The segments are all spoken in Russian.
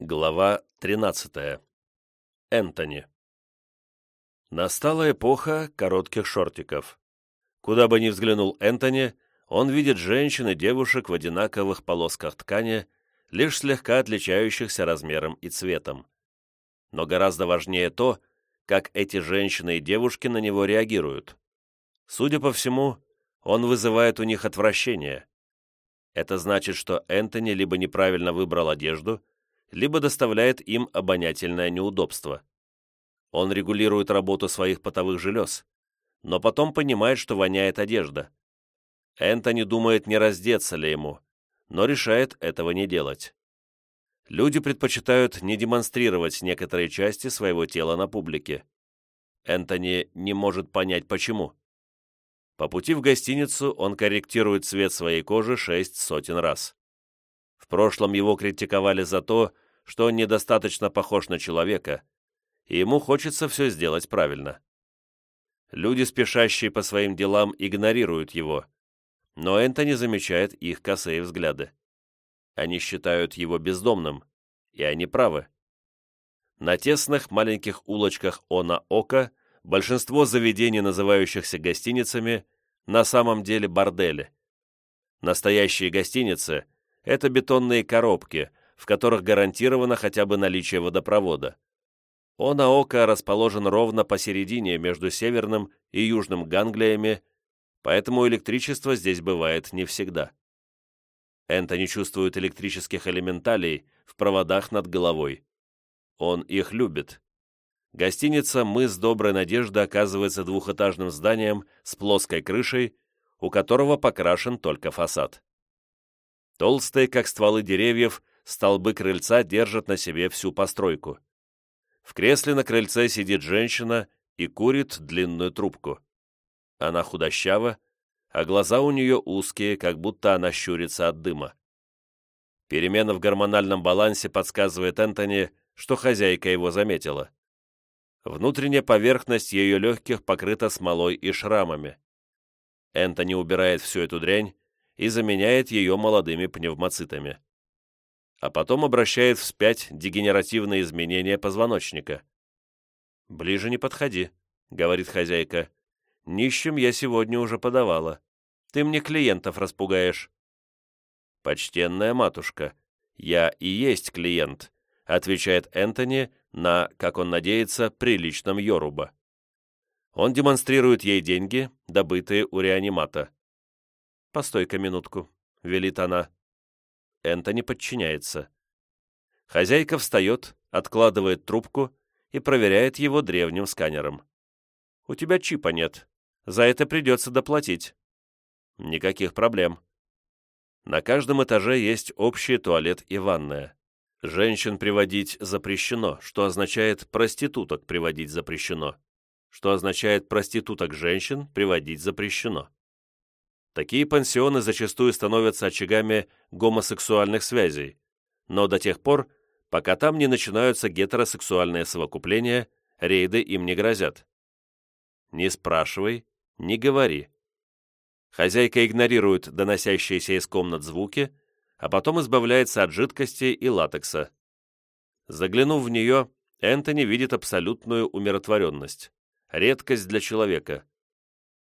Глава 13. Энтони. Настала эпоха коротких шортиков. Куда бы ни взглянул Энтони, он видит женщин и девушек в одинаковых полосках ткани, лишь слегка отличающихся размером и цветом. Но гораздо важнее то, как эти женщины и девушки на него реагируют. Судя по всему, он вызывает у них отвращение. Это значит, что Энтони либо неправильно выбрал одежду, либо доставляет им обонятельное неудобство. Он регулирует работу своих потовых желез, но потом понимает, что воняет одежда. Энтони думает, не раздеться ли ему, но решает этого не делать. Люди предпочитают не демонстрировать некоторые части своего тела на публике. Энтони не может понять, почему. По пути в гостиницу он корректирует цвет своей кожи шесть сотен раз. В прошлом его критиковали за то, что он недостаточно похож на человека, и ему хочется все сделать правильно. Люди, спешащие по своим делам, игнорируют его, но Энтони замечает их косые взгляды. Они считают его бездомным, и они правы. На тесных маленьких улочках Она-Ока большинство заведений, называющихся гостиницами, на самом деле бордели. Настоящие гостиницы – это бетонные коробки, в которых гарантировано хотя бы наличие водопровода. Онаока расположен ровно посередине между северным и южным ганглиями, поэтому электричество здесь бывает не всегда. Энтони чувствует электрических элементалей в проводах над головой. Он их любит. Гостиница «Мыс Доброй Надежды» оказывается двухэтажным зданием с плоской крышей, у которого покрашен только фасад. Толстые, как стволы деревьев, столбы крыльца держат на себе всю постройку. В кресле на крыльце сидит женщина и курит длинную трубку. Она худощава, а глаза у нее узкие, как будто она щурится от дыма. Перемена в гормональном балансе подсказывает Энтони, что хозяйка его заметила. Внутренняя поверхность ее легких покрыта смолой и шрамами. Энтони убирает всю эту дрянь и заменяет ее молодыми пневмоцитами. А потом обращает вспять дегенеративные изменения позвоночника. «Ближе не подходи», — говорит хозяйка. «Нищим я сегодня уже подавала. Ты мне клиентов распугаешь». «Почтенная матушка, я и есть клиент», — отвечает Энтони на, как он надеется, приличном Йоруба. Он демонстрирует ей деньги, добытые у реанимата. «Постой-ка минутку», — велит она. Энтони подчиняется. Хозяйка встает, откладывает трубку и проверяет его древним сканером. «У тебя чипа нет. За это придется доплатить». «Никаких проблем». На каждом этаже есть общий туалет и ванная. Женщин приводить запрещено, что означает проституток приводить запрещено, что означает проституток женщин приводить запрещено. Такие пансионы зачастую становятся очагами гомосексуальных связей, но до тех пор, пока там не начинаются гетеросексуальные совокупления, рейды им не грозят. Не спрашивай, не говори. Хозяйка игнорирует доносящиеся из комнат звуки, а потом избавляется от жидкости и латекса. Заглянув в нее, Энтони видит абсолютную умиротворенность, редкость для человека.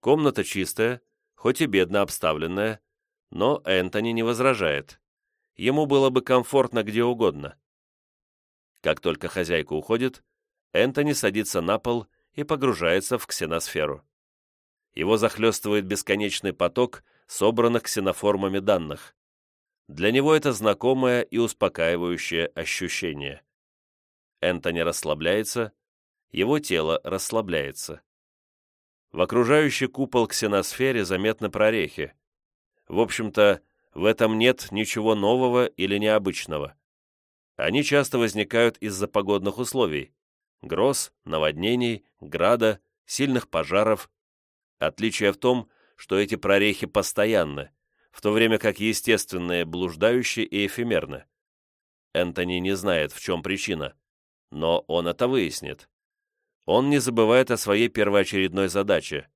Комната чистая, хоть и бедно обставленная, но Энтони не возражает. Ему было бы комфортно где угодно. Как только хозяйка уходит, Энтони садится на пол и погружается в ксеносферу. Его захлестывает бесконечный поток собранных ксеноформами данных. Для него это знакомое и успокаивающее ощущение. Энтони расслабляется, его тело расслабляется. В окружающий купол ксеносфере заметны прорехи. В общем-то, в этом нет ничего нового или необычного. Они часто возникают из-за погодных условий – гроз, наводнений, града, сильных пожаров. Отличие в том, что эти прорехи постоянны, в то время как естественные блуждающие и эфемерны. Энтони не знает, в чем причина, но он это выяснит. Он не забывает о своей первоочередной задаче,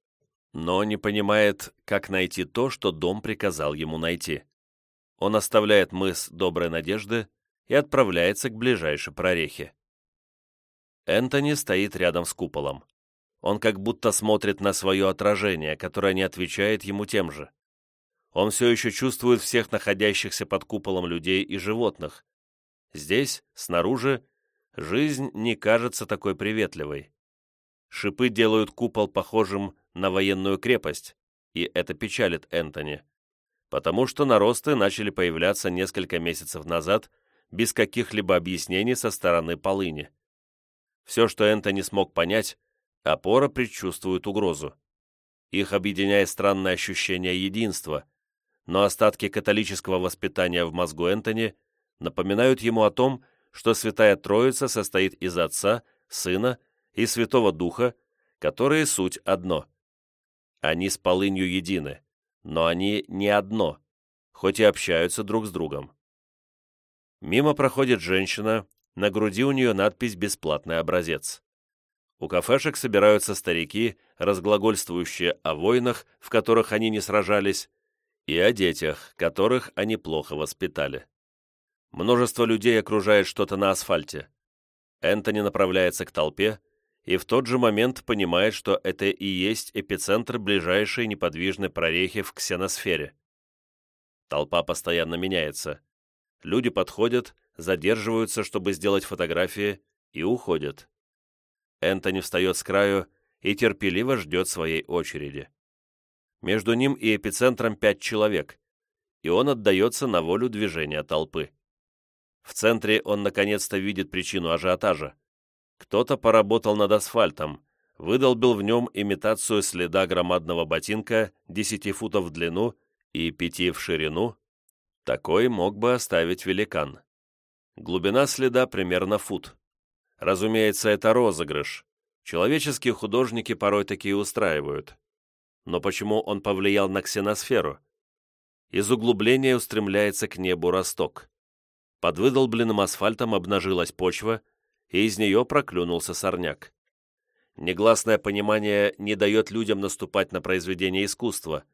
но не понимает, как найти то, что дом приказал ему найти. Он оставляет мыс Доброй Надежды и отправляется к ближайшей прорехе. Энтони стоит рядом с куполом. Он как будто смотрит на свое отражение, которое не отвечает ему тем же. Он все еще чувствует всех находящихся под куполом людей и животных. Здесь, снаружи, жизнь не кажется такой приветливой. Шипы делают купол похожим на военную крепость, и это печалит Энтони, потому что наросты начали появляться несколько месяцев назад без каких-либо объяснений со стороны полыни. Все, что Энтони смог понять, опора предчувствует угрозу. Их объединяет странное ощущение единства, но остатки католического воспитания в мозгу Энтони напоминают ему о том, что Святая Троица состоит из Отца, Сына и Святого Духа, которые суть одно. Они с полынью едины, но они не одно, хоть и общаются друг с другом. Мимо проходит женщина, на груди у нее надпись «Бесплатный образец». У кафешек собираются старики, разглагольствующие о войнах, в которых они не сражались, и о детях, которых они плохо воспитали. Множество людей окружает что-то на асфальте. Энтони направляется к толпе и в тот же момент понимает, что это и есть эпицентр ближайшей неподвижной прорехи в ксеносфере. Толпа постоянно меняется. Люди подходят, задерживаются, чтобы сделать фотографии, и уходят. Энтони встает с краю и терпеливо ждет своей очереди. Между ним и эпицентром пять человек, и он отдается на волю движения толпы. В центре он наконец-то видит причину ажиотажа. Кто-то поработал над асфальтом, выдолбил в нем имитацию следа громадного ботинка 10 футов в длину и 5 в ширину. Такой мог бы оставить великан. Глубина следа примерно фут. Разумеется, это розыгрыш. Человеческие художники порой такие устраивают. Но почему он повлиял на ксеносферу? Из углубления устремляется к небу росток. Под выдолбленным асфальтом обнажилась почва, и из нее проклюнулся сорняк. Негласное понимание не дает людям наступать на произведение искусства,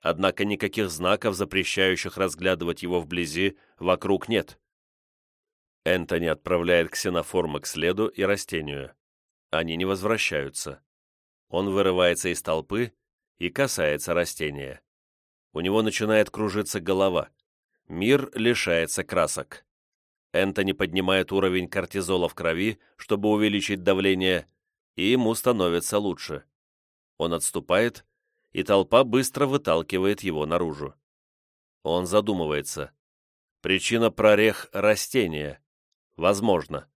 однако никаких знаков, запрещающих разглядывать его вблизи, вокруг нет. Энтони отправляет ксеноформы к следу и растению. Они не возвращаются. Он вырывается из толпы и касается растения. У него начинает кружиться голова. Мир лишается красок. Энтони поднимает уровень кортизола в крови, чтобы увеличить давление, и ему становится лучше. Он отступает, и толпа быстро выталкивает его наружу. Он задумывается. Причина прорех – растения. Возможно.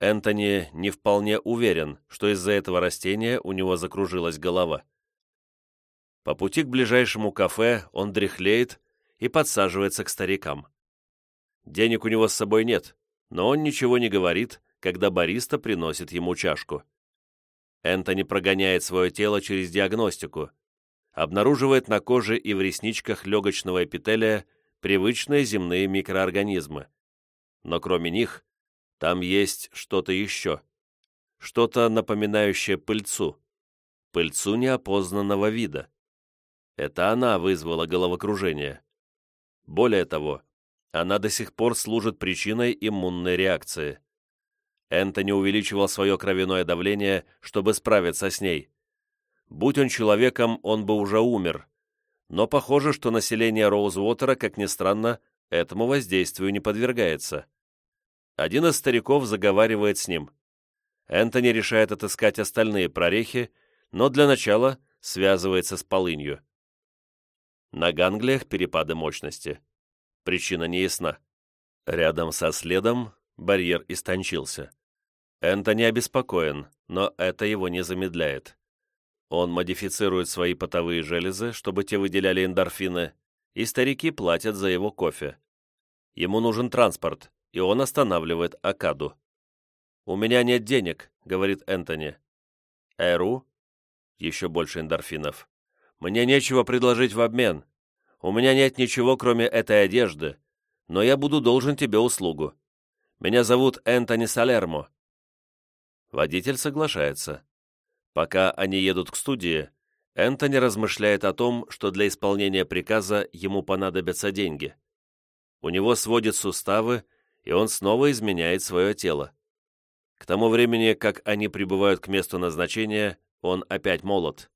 Энтони не вполне уверен, что из-за этого растения у него закружилась голова. По пути к ближайшему кафе он дряхлеет и подсаживается к старикам. Денег у него с собой нет, но он ничего не говорит, когда бариста приносит ему чашку. Энтони прогоняет свое тело через диагностику, обнаруживает на коже и в ресничках легочного эпителия привычные земные микроорганизмы. Но кроме них, там есть что-то еще. Что-то напоминающее пыльцу. Пыльцу неопознанного вида. Это она вызвала головокружение. Более того, она до сих пор служит причиной иммунной реакции. Энтони увеличивал свое кровяное давление, чтобы справиться с ней. Будь он человеком, он бы уже умер. Но похоже, что население Роузвотера, как ни странно, этому воздействию не подвергается. Один из стариков заговаривает с ним. Энтони решает отыскать остальные прорехи, но для начала связывается с полынью. На ганглиях перепады мощности. Причина не ясна. Рядом со следом барьер истончился. Энтони обеспокоен, но это его не замедляет. Он модифицирует свои потовые железы, чтобы те выделяли эндорфины, и старики платят за его кофе. Ему нужен транспорт, и он останавливает Акаду. «У меня нет денег», — говорит Энтони. «Эру?» Еще больше эндорфинов. «Мне нечего предложить в обмен. У меня нет ничего, кроме этой одежды, но я буду должен тебе услугу. Меня зовут Энтони Салермо». Водитель соглашается. Пока они едут к студии, Энтони размышляет о том, что для исполнения приказа ему понадобятся деньги. У него сводят суставы, и он снова изменяет свое тело. К тому времени, как они прибывают к месту назначения, он опять молод.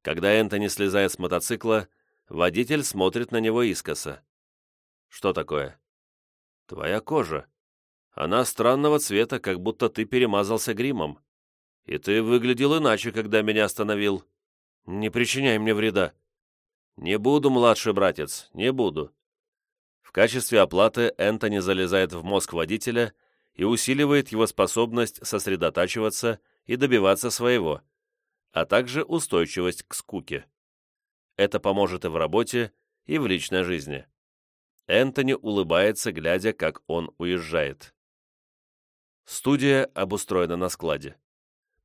Когда Энтони слезает с мотоцикла, водитель смотрит на него искоса. «Что такое?» «Твоя кожа. Она странного цвета, как будто ты перемазался гримом. И ты выглядел иначе, когда меня остановил. Не причиняй мне вреда». «Не буду, младший братец, не буду». В качестве оплаты Энтони залезает в мозг водителя и усиливает его способность сосредотачиваться и добиваться своего а также устойчивость к скуке. Это поможет и в работе, и в личной жизни. Энтони улыбается, глядя, как он уезжает. Студия обустроена на складе.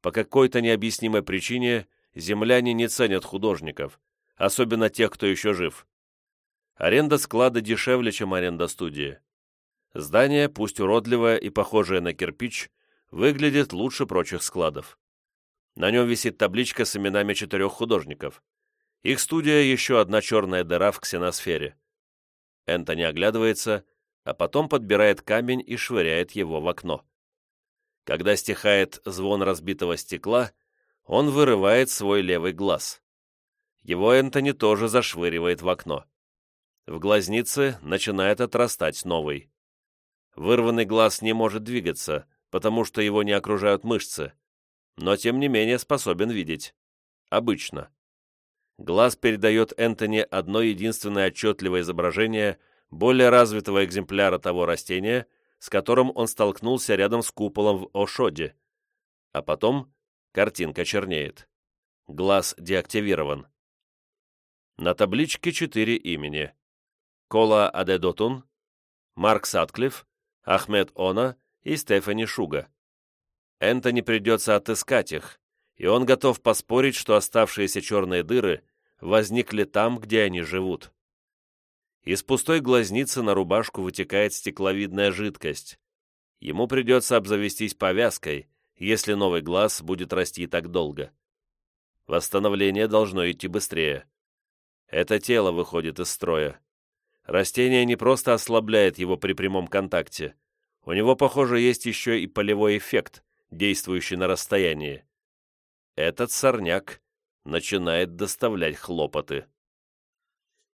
По какой-то необъяснимой причине земляне не ценят художников, особенно тех, кто еще жив. Аренда склада дешевле, чем аренда студии. Здание, пусть уродливое и похожее на кирпич, выглядит лучше прочих складов. На нем висит табличка с именами четырех художников. Их студия — еще одна черная дыра в ксеносфере. Энтони оглядывается, а потом подбирает камень и швыряет его в окно. Когда стихает звон разбитого стекла, он вырывает свой левый глаз. Его Энтони тоже зашвыривает в окно. В глазнице начинает отрастать новый. Вырванный глаз не может двигаться, потому что его не окружают мышцы но тем не менее способен видеть. Обычно. Глаз передает Энтони одно единственное отчетливое изображение более развитого экземпляра того растения, с которым он столкнулся рядом с куполом в Ошоде. А потом картинка чернеет. Глаз деактивирован. На табличке четыре имени. Кола Адедотун, Марк Сатклифф, Ахмед Она и Стефани Шуга. Энтони придется отыскать их, и он готов поспорить, что оставшиеся черные дыры возникли там, где они живут. Из пустой глазницы на рубашку вытекает стекловидная жидкость. Ему придется обзавестись повязкой, если новый глаз будет расти так долго. Восстановление должно идти быстрее. Это тело выходит из строя. Растение не просто ослабляет его при прямом контакте. У него, похоже, есть еще и полевой эффект, действующий на расстоянии. Этот сорняк начинает доставлять хлопоты.